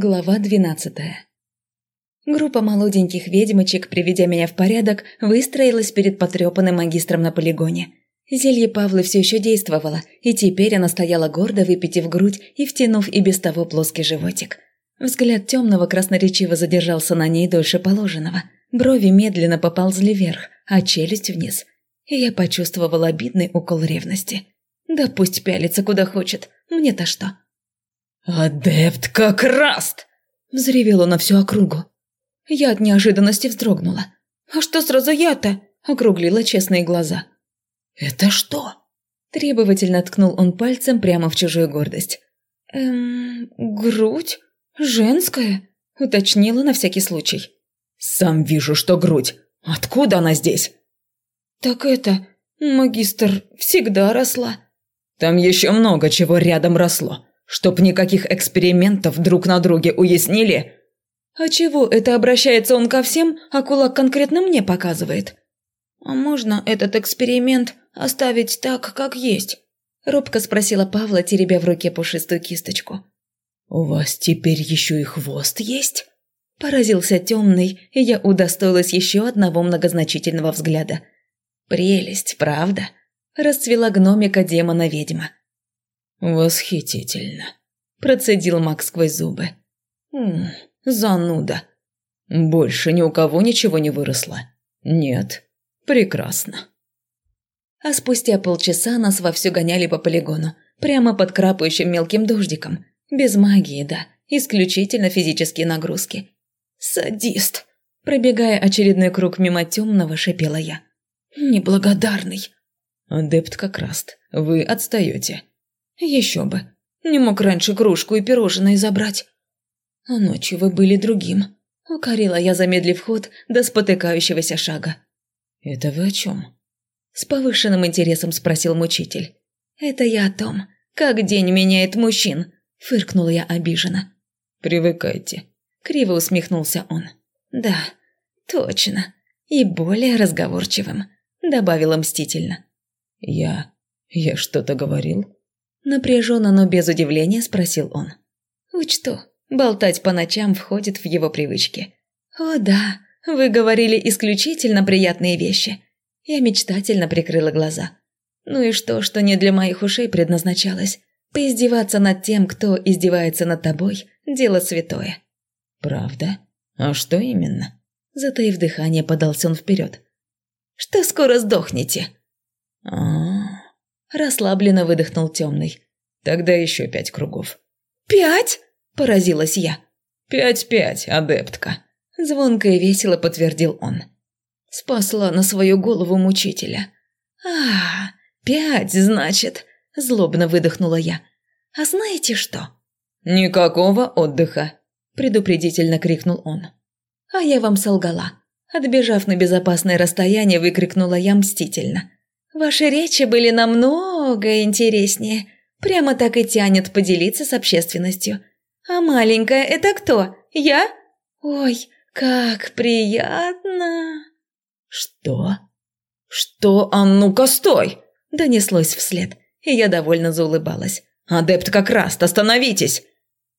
Глава двенадцатая Группа молоденьких ведьмочек, приведя меня в порядок, выстроилась перед потрепанным магистром на полигоне. Зелье Павлы все еще действовало, и теперь она стояла гордо, выпитив грудь и втянув и без того плоский животик. Взгляд темного красноречиво задержался на ней дольше положенного. Брови медленно поползли вверх, а челюсть вниз. И я почувствовала обидный укол ревности. Да пусть пялится куда хочет, мне-то что. «Адептка Краст!» – взревела на всю округу. Я от неожиданности вздрогнула. «А что сразу я-то?» – округлила честные глаза. «Это что?» – требовательно ткнул он пальцем прямо в чужую гордость. «Эм, грудь? Женская?» – уточнила на всякий случай. «Сам вижу, что грудь. Откуда она здесь?» «Так это, магистр всегда росла». «Там еще много чего рядом росло. Чтоб никаких экспериментов друг на друге уяснили?» «А чего это обращается он ко всем, а кулак конкретно мне показывает?» «А можно этот эксперимент оставить так, как есть?» Робко спросила Павла, теребя в руке пушистую кисточку. «У вас теперь еще и хвост есть?» Поразился темный, и я удостоилась еще одного многозначительного взгляда. «Прелесть, правда?» Расцвела гномика демона-ведьма. «Восхитительно», – процедил Макс сквозь зубы. «М зануда. Больше ни у кого ничего не выросло. Нет. Прекрасно». А спустя полчаса нас вовсю гоняли по полигону, прямо под крапающим мелким дождиком. Без магии, да, исключительно физические нагрузки. «Садист!» Пробегая очередной круг мимо темного, шипела я. «Неблагодарный!» «Адепт как раз. Вы отстаете. Еще бы. Не мог раньше кружку и пирожные забрать. А ночью вы были другим. Укорила я, замедлив ход до спотыкающегося шага. Это вы о чем? С повышенным интересом спросил мучитель. Это я о том, как день меняет мужчин. Фыркнула я обиженно. Привыкайте. Криво усмехнулся он. Да, точно. И более разговорчивым. Добавила мстительно. Я... я что-то говорил? Напряженно, но без удивления спросил он. «Учту, болтать по ночам входит в его привычки». «О да, вы говорили исключительно приятные вещи». Я мечтательно прикрыла глаза. «Ну и что, что не для моих ушей предназначалось? Поиздеваться над тем, кто издевается над тобой – дело святое». «Правда? А что именно?» Затаив дыхание, подался он вперед. «Что скоро сдохнете?» «А-а-а...» Расслабленно выдохнул темный. Тогда еще пять кругов. «Пять?» – поразилась я. «Пять-пять, адептка», – звонко и весело подтвердил он. Спасла на свою голову мучителя. «А, пять, значит», – злобно выдохнула я. «А знаете что?» «Никакого отдыха», – предупредительно крикнул он. А я вам солгала. Отбежав на безопасное расстояние, выкрикнула я мстительно. Ваши речи были намного интереснее. Прямо так и тянет поделиться с общественностью. А маленькая – это кто? Я? Ой, как приятно!» «Что? Что? А ну-ка, стой!» – донеслось вслед, и я довольно заулыбалась. «Адепт как раз, остановитесь!»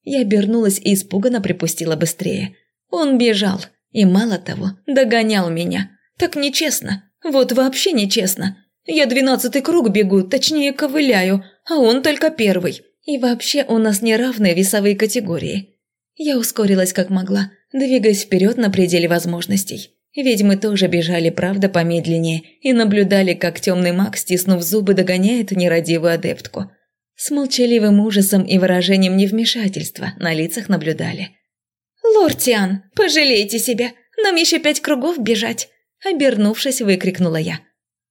Я обернулась и испуганно припустила быстрее. Он бежал, и мало того, догонял меня. Так нечестно, вот вообще нечестно. Я двенадцатый круг бегу, точнее ковыляю, а он только первый. И вообще у нас неравные весовые категории. Я ускорилась как могла, двигаясь вперед на пределе возможностей. Ведь мы тоже бежали, правда, помедленнее, и наблюдали, как темный маг, стиснув зубы, догоняет нерадивую адептку. С молчаливым ужасом и выражением невмешательства на лицах наблюдали. «Лортиан, пожалейте себя, нам еще пять кругов бежать!» Обернувшись, выкрикнула я.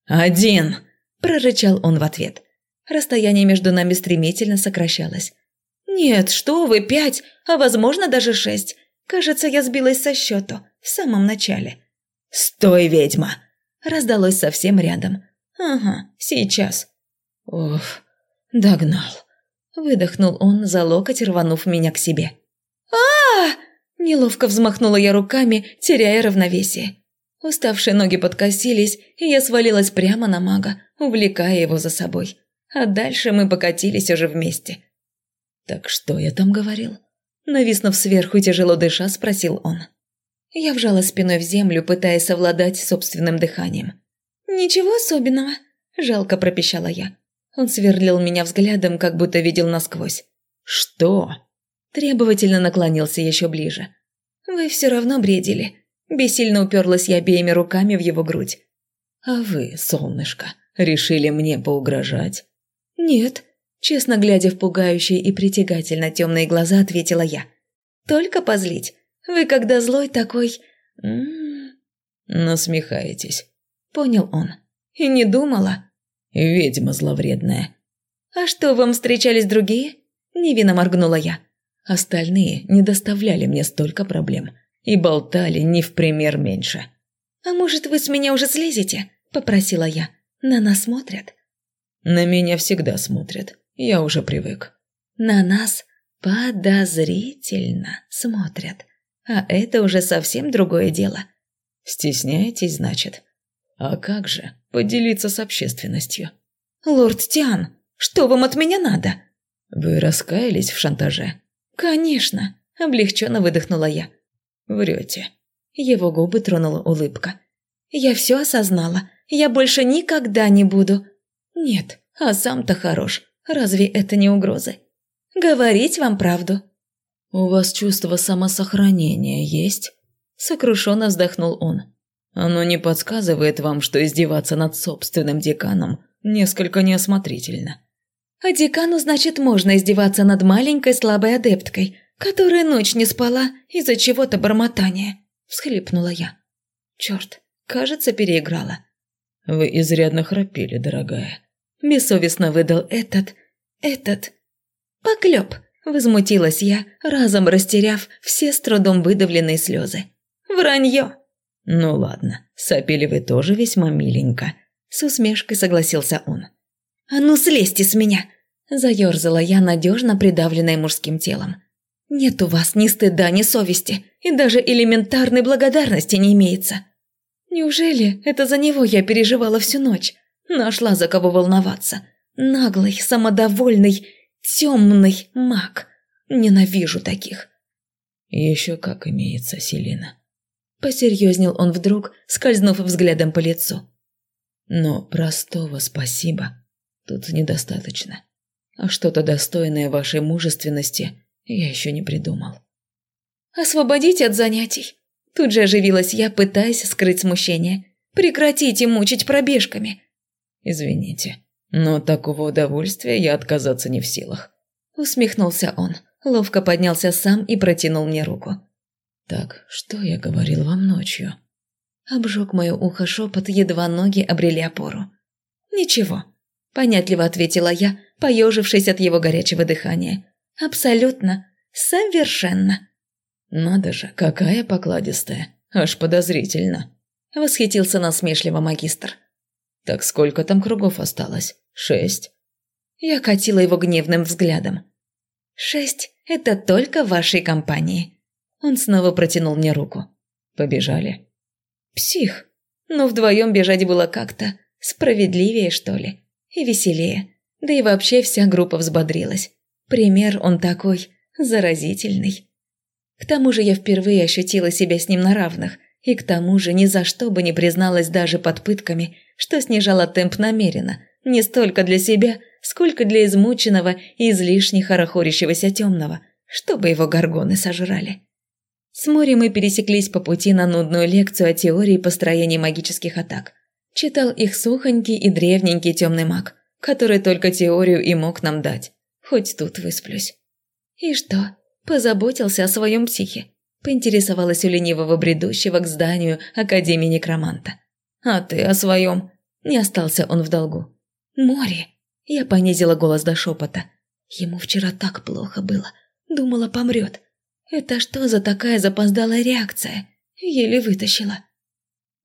«Один!» – прорычал он в ответ. Расстояние между нами стремительно сокращалось. «Нет, что вы, пять, а возможно даже шесть. Кажется, я сбилась со счету в самом начале». «Стой, ведьма!» – раздалось совсем рядом. «Ага, сейчас». «Уф, догнал!» – выдохнул он за локоть, рванув меня к себе. а, -а, -а Неловко взмахнула я руками, теряя равновесие. Уставшие ноги подкосились, и я свалилась прямо на мага, увлекая его за собой. А дальше мы покатились уже вместе. Так что я там говорил? Нависнув сверху, тяжело дыша, спросил он. Я вжала спиной в землю, пытаясь совладать собственным дыханием. «Ничего особенного», – жалко пропищала я. Он сверлил меня взглядом, как будто видел насквозь. «Что?» Требовательно наклонился еще ближе. «Вы все равно бредили». Бессильно уперлась я обеими руками в его грудь. «А вы, солнышко, решили мне поугрожать?» «Нет», – честно глядя в пугающие и притягательно темные глаза, ответила я. «Только позлить. Вы когда злой такой...» М -м -м. «Насмехаетесь», – понял он. «И не думала». «Ведьма зловредная». «А что, вам встречались другие?» – невинно моргнула я. Остальные не доставляли мне столько проблем и болтали не в пример меньше. «А может, вы с меня уже слезете?» – попросила я. «На нас смотрят?» «На меня всегда смотрят. Я уже привык». «На нас подозрительно смотрят. А это уже совсем другое дело». «Стесняетесь, значит?» «А как же поделиться с общественностью?» «Лорд Тиан, что вам от меня надо?» «Вы раскаялись в шантаже?» «Конечно», – облегченно выдохнула я. «Врете». Его губы тронула улыбка. «Я все осознала. Я больше никогда не буду». «Нет, а сам-то хорош. Разве это не угрозы?» «Говорить вам правду». «У вас чувство самосохранения есть?» Сокрушенно вздохнул он. «Оно не подсказывает вам, что издеваться над собственным деканом несколько неосмотрительно». А декану, значит, можно издеваться над маленькой слабой адепткой, которая ночь не спала из-за чего-то бормотания. Всхлипнула я. Черт, кажется, переиграла. Вы изрядно храпели, дорогая. Бессовестно выдал этот... этот... Поклеп, возмутилась я, разом растеряв все с трудом выдавленные слезы. Вранье. Ну ладно, сопели вы тоже весьма миленько. С усмешкой согласился он. «А ну слезьте с меня!» – заерзала я, надежно придавленная мужским телом. «Нет у вас ни стыда, ни совести, и даже элементарной благодарности не имеется. Неужели это за него я переживала всю ночь? Нашла за кого волноваться. Наглый, самодовольный, темный маг. Ненавижу таких». «Еще как имеется, Селина». Посерьезнел он вдруг, скользнув взглядом по лицу. «Но простого спасибо Тут недостаточно. А что-то достойное вашей мужественности я еще не придумал. «Освободите от занятий!» Тут же оживилась я, пытаясь скрыть смущение. «Прекратите мучить пробежками!» «Извините, но такого удовольствия я отказаться не в силах». Усмехнулся он, ловко поднялся сам и протянул мне руку. «Так, что я говорил вам ночью?» Обжег мое ухо шепот, едва ноги обрели опору. «Ничего, понятливо ответила я, поежившись от его горячего дыхания. Абсолютно, совершенно. Надо же, какая покладистая, аж подозрительно. Восхитился насмешливо магистр. Так сколько там кругов осталось? Шесть. Я катила его гневным взглядом. «Шесть – это только вашей компании». Он снова протянул мне руку. «Побежали?» «Псих. Но вдвоем бежать было как-то справедливее, что ли и веселее. Да и вообще вся группа взбодрилась. Пример он такой, заразительный. К тому же я впервые ощутила себя с ним на равных, и к тому же ни за что бы не призналась даже под пытками, что снижала темп намеренно, не столько для себя, сколько для измученного и излишне хорохорящегося темного, чтобы его горгоны сожрали. С Мори мы пересеклись по пути на нудную лекцию о теории построения магических атак. Читал их сухонький и древненький темный маг, который только теорию и мог нам дать. Хоть тут высплюсь. И что, позаботился о своем психе? Поинтересовалась у ленивого бредущего к зданию Академии Некроманта. А ты о своем? Не остался он в долгу. Море. Я понизила голос до шепота. Ему вчера так плохо было. Думала, помрет. Это что за такая запоздалая реакция? Еле вытащила.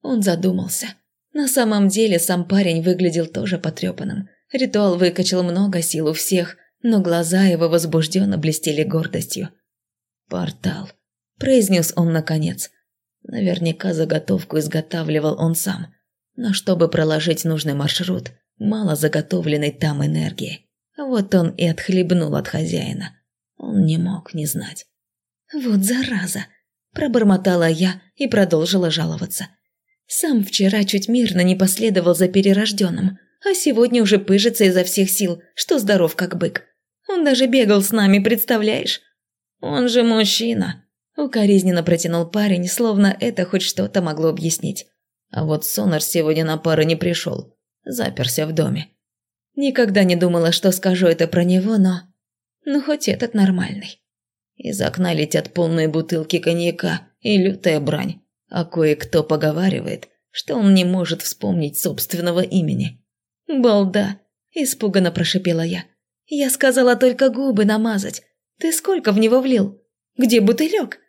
Он задумался. На самом деле сам парень выглядел тоже потрепанным. Ритуал выкачал много сил у всех, но глаза его возбужденно блестели гордостью. «Портал», – произнес он наконец. Наверняка заготовку изготавливал он сам. Но чтобы проложить нужный маршрут, мало заготовленной там энергии. Вот он и отхлебнул от хозяина. Он не мог не знать. Вот зараза! Пробормотала я и продолжила жаловаться. Сам вчера чуть мирно не последовал за перерожденным, а сегодня уже пыжится изо всех сил, что здоров как бык. Он даже бегал с нами, представляешь? Он же мужчина. Укоризненно протянул парень, словно это хоть что-то могло объяснить. А вот Сонар сегодня на пары не пришел. Заперся в доме. Никогда не думала, что скажу это про него, но... Ну, хоть этот нормальный. Из окна летят полные бутылки коньяка и лютая брань, а кое-кто поговаривает, что он не может вспомнить собственного имени. «Балда!» – испуганно прошипела я. «Я сказала только губы намазать. Ты сколько в него влил? Где бутылек?»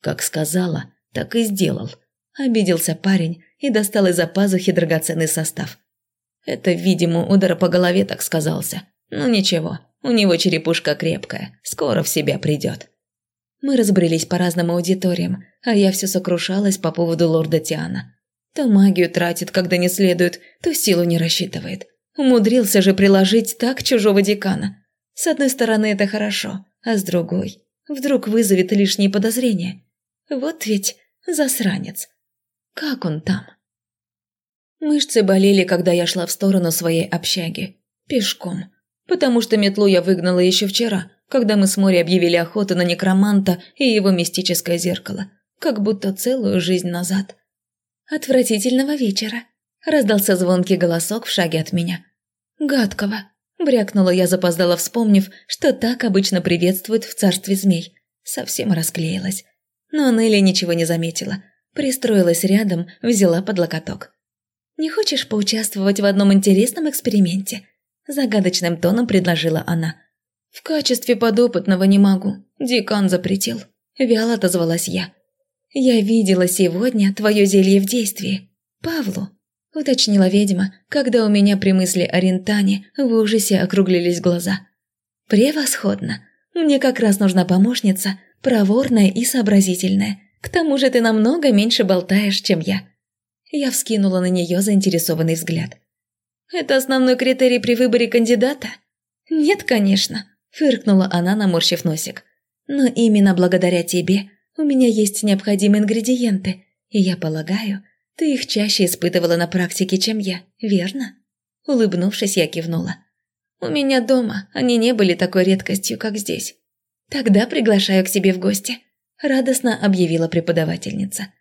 Как сказала, так и сделал. Обиделся парень и достал из-за пазухи драгоценный состав. Это, видимо, удар по голове так сказался. Ну ничего, у него черепушка крепкая, скоро в себя придет. Мы разбрелись по разным аудиториям, а я все сокрушалась по поводу лорда Тиана. То магию тратит, когда не следует, то силу не рассчитывает. Умудрился же приложить так чужого декана. С одной стороны, это хорошо, а с другой, вдруг вызовет лишние подозрения. Вот ведь засранец. Как он там? Мышцы болели, когда я шла в сторону своей общаги. Пешком. Потому что метлу я выгнала еще вчера, когда мы с Мори объявили охоту на некроманта и его мистическое зеркало. Как будто целую жизнь назад. «Отвратительного вечера», – раздался звонкий голосок в шаге от меня. «Гадкого», – брякнула я, запоздала, вспомнив, что так обычно приветствуют в царстве змей. Совсем расклеилась. Но Нелли ничего не заметила. Пристроилась рядом, взяла под локоток. «Не хочешь поучаствовать в одном интересном эксперименте?» Загадочным тоном предложила она. «В качестве подопытного не могу. Декан запретил». Вяло отозвалась я. «Я видела сегодня твое зелье в действии. Павлу», – уточнила ведьма, когда у меня при мысли о Рентане в ужасе округлились глаза. «Превосходно. Мне как раз нужна помощница, проворная и сообразительная. К тому же ты намного меньше болтаешь, чем я. Я вскинула на нее заинтересованный взгляд. «Это основной критерий при выборе кандидата?» «Нет, конечно», – фыркнула она, наморщив носик. «Но именно благодаря тебе у меня есть необходимые ингредиенты, и я полагаю, ты их чаще испытывала на практике, чем я, верно?» Улыбнувшись, я кивнула. «У меня дома они не были такой редкостью, как здесь. Тогда приглашаю к себе в гости», – радостно объявила преподавательница.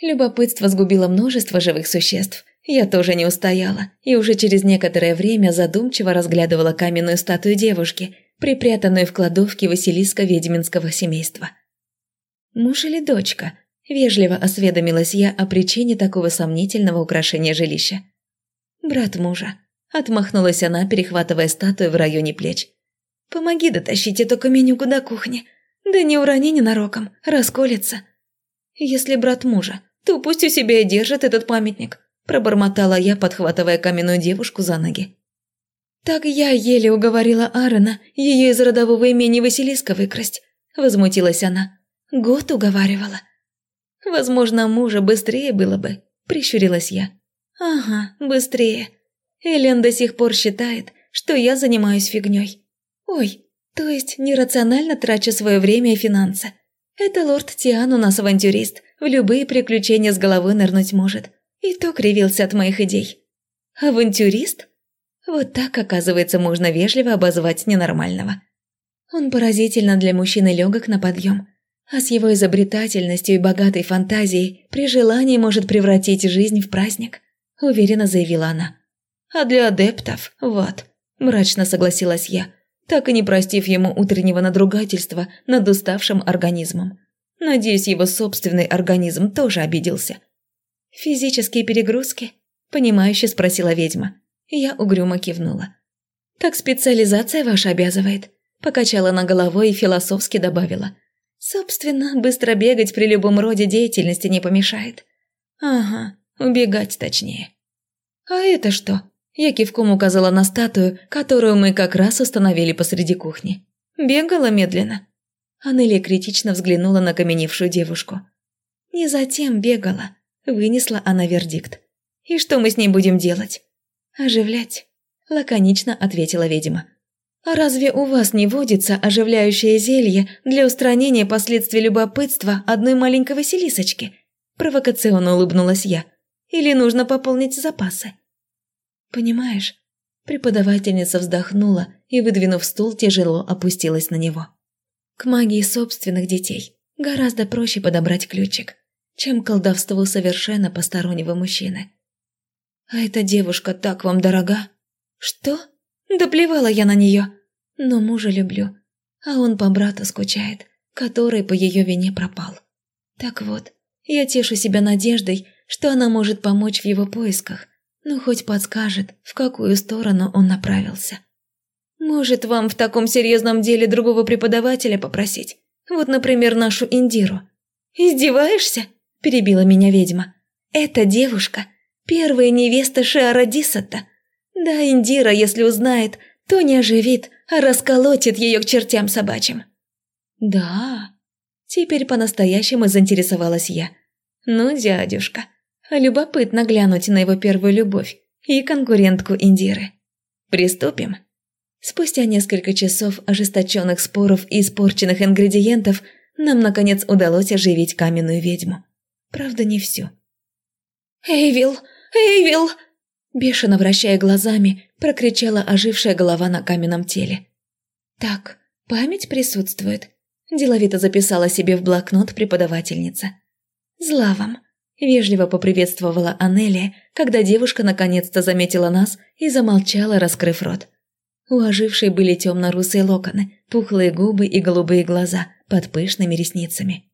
Любопытство сгубило множество живых существ. Я тоже не устояла, и уже через некоторое время задумчиво разглядывала каменную статую девушки, припрятанную в кладовке Василиска ведьминского семейства. «Муж или дочка?» – вежливо осведомилась я о причине такого сомнительного украшения жилища. «Брат мужа», – отмахнулась она, перехватывая статую в районе плеч. «Помоги дотащить эту каменюку до кухни. Да не урони ненароком, расколется». «Если брат мужа, то пусть у себя и держит этот памятник», – пробормотала я, подхватывая каменную девушку за ноги. «Так я еле уговорила Аарона ее из родового имени Василиска выкрасть», – возмутилась она. «Год уговаривала». «Возможно, мужа быстрее было бы», – прищурилась я. «Ага, быстрее. Элен до сих пор считает, что я занимаюсь фигней. Ой, то есть нерационально трачу свое время и финансы. Это лорд Тиан у нас авантюрист, в любые приключения с головой нырнуть может. И то кривился от моих идей. Авантюрист? Вот так, оказывается, можно вежливо обозвать ненормального. Он поразительно для мужчины легок на подъем, а с его изобретательностью и богатой фантазией при желании может превратить жизнь в праздник, уверенно заявила она. А для адептов, вот, мрачно согласилась я, так и не простив ему утреннего надругательства над уставшим организмом. Надеюсь, его собственный организм тоже обиделся. «Физические перегрузки?» – понимающе спросила ведьма. Я угрюмо кивнула. «Так специализация ваша обязывает?» – покачала на головой и философски добавила. «Собственно, быстро бегать при любом роде деятельности не помешает». «Ага, убегать точнее». «А это что?» Я кивком указала на статую, которую мы как раз установили посреди кухни. Бегала медленно. Анелия критично взглянула на каменевшую девушку. «Не затем бегала», – вынесла она вердикт. «И что мы с ней будем делать?» «Оживлять», – лаконично ответила ведьма. А разве у вас не водится оживляющее зелье для устранения последствий любопытства одной маленькой Василисочки?» Провокационно улыбнулась я. «Или нужно пополнить запасы?» «Понимаешь?» Преподавательница вздохнула и, выдвинув стул, тяжело опустилась на него. «К магии собственных детей гораздо проще подобрать ключик, чем колдовству совершенно постороннего мужчины. А эта девушка так вам дорога?» «Что?» Да плевала я на нее. Но мужа люблю, а он по брату скучает, который по ее вине пропал. Так вот, я тешу себя надеждой, что она может помочь в его поисках, ну хоть подскажет, в какую сторону он направился. Может, вам в таком серьезном деле другого преподавателя попросить? Вот, например, нашу Индиру. «Издеваешься?» – перебила меня ведьма. «Эта девушка – первая невеста Шиара Дисата, да, Индира, если узнает, то не оживит, а расколотит ее к чертям собачьим. Да, теперь по-настоящему заинтересовалась я. Ну, дядюшка, любопытно глянуть на его первую любовь и конкурентку Индиры. Приступим. Спустя несколько часов ожесточенных споров и испорченных ингредиентов нам, наконец, удалось оживить каменную ведьму. Правда, не всю. «Эйвил! Эйвил!» Бешено вращая глазами, прокричала ожившая голова на каменном теле. «Так, память присутствует», – деловито записала себе в блокнот преподавательница. «Зла вам», – вежливо поприветствовала Анелия, когда девушка наконец-то заметила нас и замолчала, раскрыв рот. У ожившей были темно-русые локоны, пухлые губы и голубые глаза под пышными ресницами.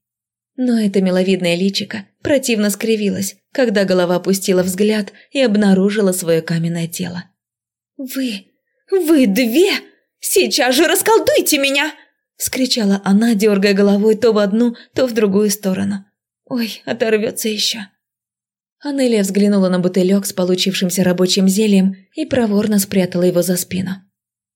Но это миловидное личико противно скривилось, когда голова опустила взгляд и обнаружила свое каменное тело. «Вы... вы две! Сейчас же расколдуйте меня!» – вскричала она, дергая головой то в одну, то в другую сторону. «Ой, оторвется еще!» Анелия взглянула на бутылек с получившимся рабочим зельем и проворно спрятала его за спину.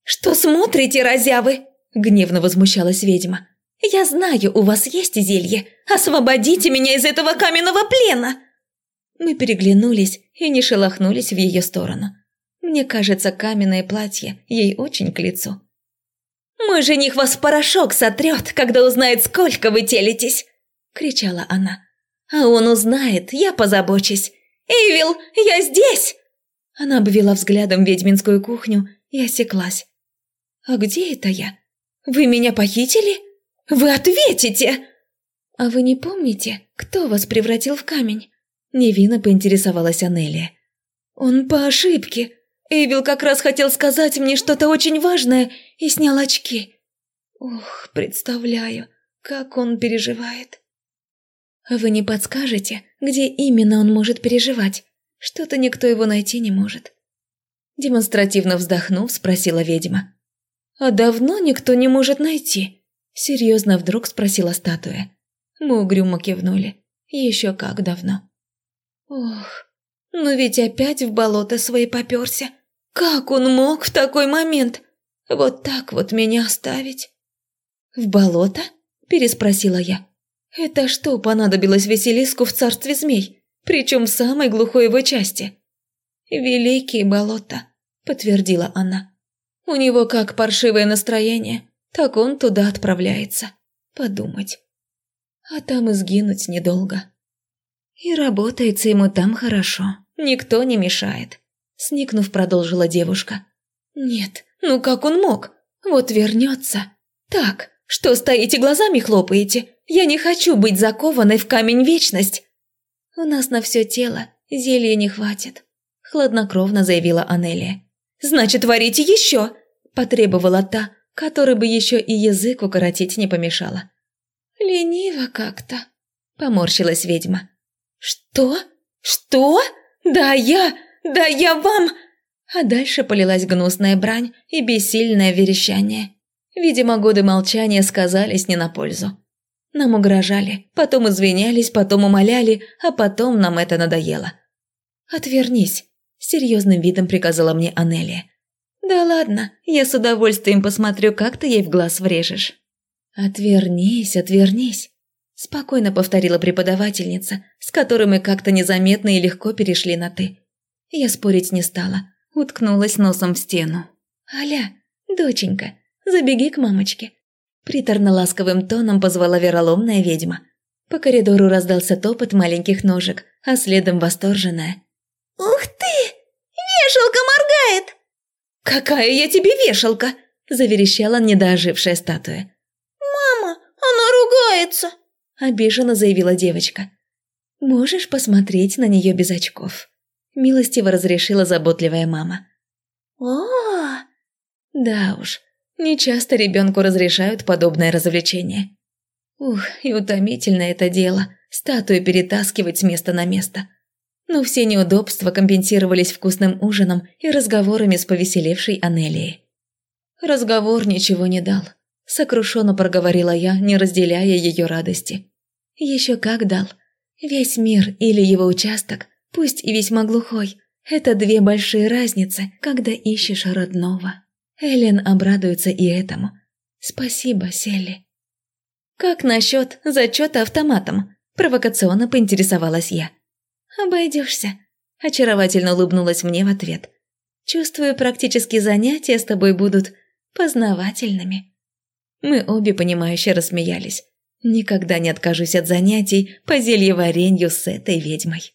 «Что смотрите, разявы?» – гневно возмущалась ведьма. «Я знаю, у вас есть зелье. Освободите меня из этого каменного плена!» Мы переглянулись и не шелохнулись в ее сторону. Мне кажется, каменное платье ей очень к лицу. «Мой жених вас в порошок сотрет, когда узнает, сколько вы телитесь!» – кричала она. «А он узнает, я позабочусь! Эйвил, я здесь!» Она обвела взглядом ведьминскую кухню и осеклась. «А где это я? Вы меня похитили?» Вы ответите!» «А вы не помните, кто вас превратил в камень?» Невинно поинтересовалась Анелия. «Он по ошибке. Эйвил как раз хотел сказать мне что-то очень важное и снял очки. Ох, представляю, как он переживает». «А вы не подскажете, где именно он может переживать? Что-то никто его найти не может». Демонстративно вздохнув, спросила ведьма. «А давно никто не может найти?» Серьезно вдруг спросила статуя. Мы угрюмо кивнули. Еще как давно. Ох, ну ведь опять в болото свои попёрся. Как он мог в такой момент? Вот так вот меня оставить? В болото? Переспросила я. Это что понадобилось Василиску в царстве змей? Причем в самой глухой его части. «Великие болота», – подтвердила она. «У него как паршивое настроение так он туда отправляется. Подумать. А там и сгинуть недолго. И работается ему там хорошо. Никто не мешает. Сникнув, продолжила девушка. Нет, ну как он мог? Вот вернется. Так, что стоите глазами хлопаете? Я не хочу быть закованной в камень вечность. У нас на все тело зелья не хватит. Хладнокровно заявила Анелия. Значит, варите еще, потребовала та, который бы еще и язык укоротить не помешало. «Лениво как-то», – поморщилась ведьма. «Что? Что? Да я! Да я вам!» А дальше полилась гнусная брань и бессильное верещание. Видимо, годы молчания сказались не на пользу. Нам угрожали, потом извинялись, потом умоляли, а потом нам это надоело. «Отвернись», – серьезным видом приказала мне Анелия. «Да ладно, я с удовольствием посмотрю, как ты ей в глаз врежешь». «Отвернись, отвернись», – спокойно повторила преподавательница, с которой мы как-то незаметно и легко перешли на «ты». Я спорить не стала, уткнулась носом в стену. «Аля, «Доченька, забеги к мамочке». Приторно-ласковым тоном позвала вероломная ведьма. По коридору раздался топот маленьких ножек, а следом восторженная. «Ух ты! Вешалка моргает!» «Какая я тебе вешалка!» – заверещала недоожившая статуя. «Мама, она ругается!» – обиженно заявила девочка. «Можешь посмотреть на нее без очков», – милостиво разрешила заботливая мама. «О, да уж, нечасто ребенку разрешают подобное развлечение. Ух, и утомительно это дело – статую перетаскивать с места на место. Но все неудобства компенсировались вкусным ужином и разговорами с повеселевшей Анелией. Разговор ничего не дал. Сокрушенно проговорила я, не разделяя ее радости. Еще как дал. Весь мир или его участок, пусть и весьма глухой, это две большие разницы, когда ищешь родного. Эллен обрадуется и этому. Спасибо, Селли. Как насчет зачета автоматом? Провокационно поинтересовалась я. Обойдешься. Очаровательно улыбнулась мне в ответ. Чувствую, практические занятия с тобой будут познавательными. Мы обе понимающе рассмеялись. Никогда не откажусь от занятий по зельеваренью с этой ведьмой.